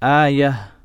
Ah, yeah.